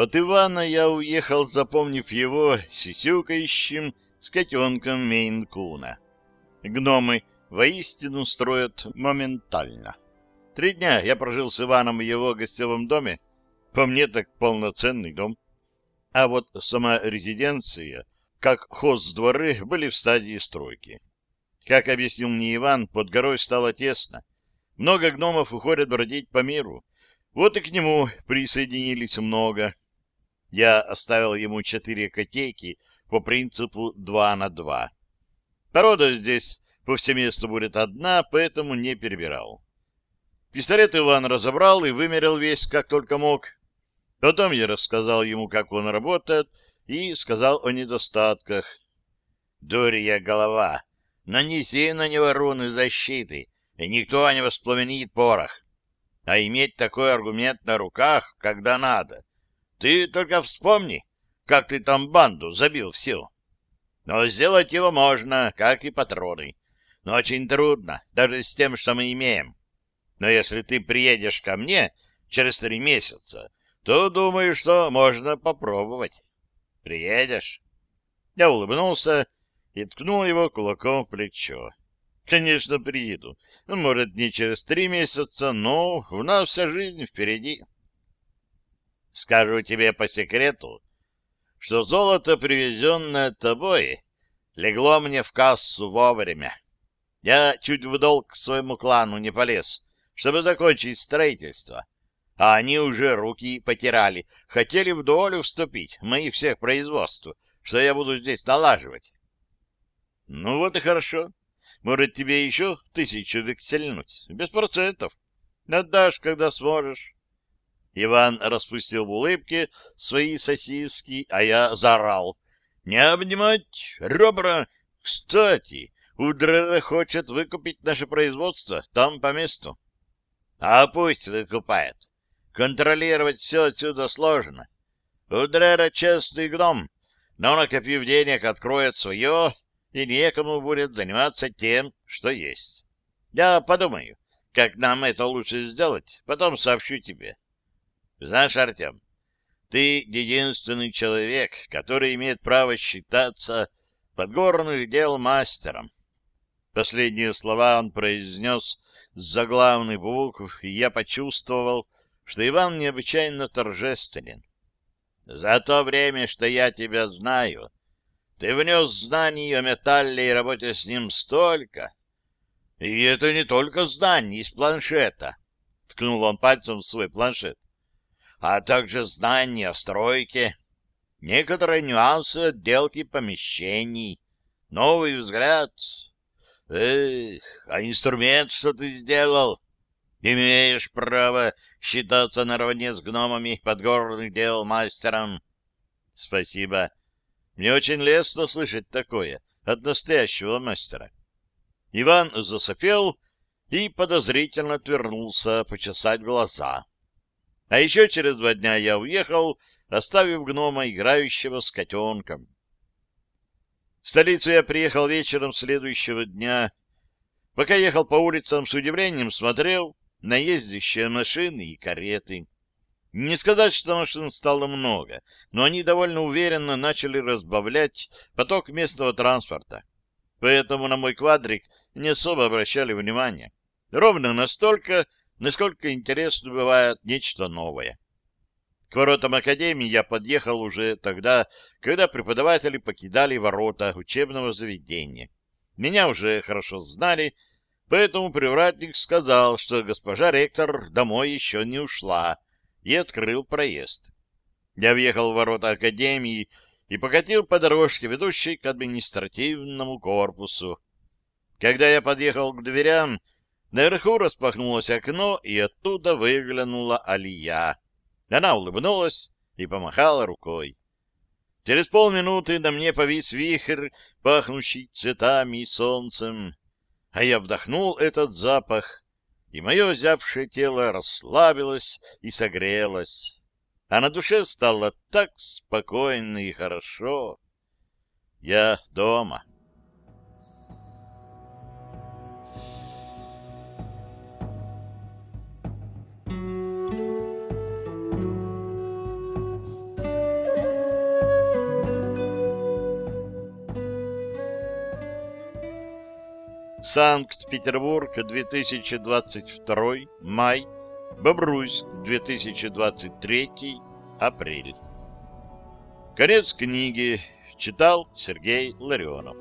От Ивана я уехал, запомнив его сисюкающим с котенком Мейнкуна. Гномы воистину строят моментально. Три дня я прожил с Иваном в его гостевом доме. По мне так полноценный дом. А вот сама резиденция, как хоз-дворы, были в стадии стройки. Как объяснил мне Иван, под горой стало тесно. Много гномов уходят бродить по миру. Вот и к нему присоединились много. Я оставил ему четыре котейки по принципу два на два. Порода здесь повсеместно будет одна, поэтому не перебирал. Пистолет Иван разобрал и вымерил весь, как только мог. Потом я рассказал ему, как он работает, и сказал о недостатках. «Дурья голова! Нанеси на него руны защиты, и никто не воспламенит порох. А иметь такой аргумент на руках, когда надо. Ты только вспомни, как ты там банду забил всю. Но сделать его можно, как и патроны. Но очень трудно, даже с тем, что мы имеем. Но если ты приедешь ко мне через три месяца, то думаю, что можно попробовать. Приедешь?» Я улыбнулся и ткнул его кулаком в плечо. «Конечно, приеду. Может, не через три месяца, но у нас вся жизнь впереди». «Скажу тебе по секрету, что золото, привезенное тобой, легло мне в кассу вовремя. Я чуть в долг к своему клану не полез, чтобы закончить строительство. А они уже руки потирали, хотели в долю вступить, моих всех производств, что я буду здесь налаживать. Ну вот и хорошо. Может, тебе еще тысячу вексельнуть? Без процентов. Отдашь, когда сможешь. Иван распустил в улыбке свои сосиски, а я заорал. Не обнимать ребра. Кстати, Удрера хочет выкупить наше производство там по месту. А пусть выкупает. Контролировать все отсюда сложно. У Дрера честный гном, но, накопив денег, откроет свое, и некому будет заниматься тем, что есть. Я подумаю, как нам это лучше сделать, потом сообщу тебе. Знаешь, Артем, ты единственный человек, который имеет право считаться подгорных дел мастером. Последние слова он произнес с заглавных букв, и я почувствовал, что Иван необычайно торжественен. За то время, что я тебя знаю, ты внес знаний о металле и работе с ним столько. И это не только знания из планшета, — ткнул он пальцем в свой планшет, — а также знания о стройке, некоторые нюансы отделки помещений, новый взгляд Эх, а инструмент, что ты сделал? Имеешь право считаться наравне с гномами подгорных дел мастером. Спасибо. Мне очень лестно слышать такое от настоящего мастера. Иван засопел и подозрительно отвернулся почесать глаза. А еще через два дня я уехал, оставив гнома, играющего с котенком. В столицу я приехал вечером следующего дня. Пока ехал по улицам, с удивлением смотрел на ездящие машины и кареты. Не сказать, что машин стало много, но они довольно уверенно начали разбавлять поток местного транспорта. Поэтому на мой квадрик не особо обращали внимание. Ровно настолько, насколько интересно бывает нечто новое. К воротам Академии я подъехал уже тогда, когда преподаватели покидали ворота учебного заведения. Меня уже хорошо знали, поэтому привратник сказал, что госпожа ректор домой еще не ушла, и открыл проезд. Я въехал в ворота Академии и покатил по дорожке, ведущей к административному корпусу. Когда я подъехал к дверям, наверху распахнулось окно, и оттуда выглянула Алия. Она улыбнулась и помахала рукой. Через полминуты на мне повис вихрь, пахнущий цветами и солнцем, а я вдохнул этот запах, и мое зябшее тело расслабилось и согрелось, а на душе стало так спокойно и хорошо. Я дома. Санкт-Петербург, 2022, май. Бобруйск, 2023, апрель. Конец книги. Читал Сергей Ларионов.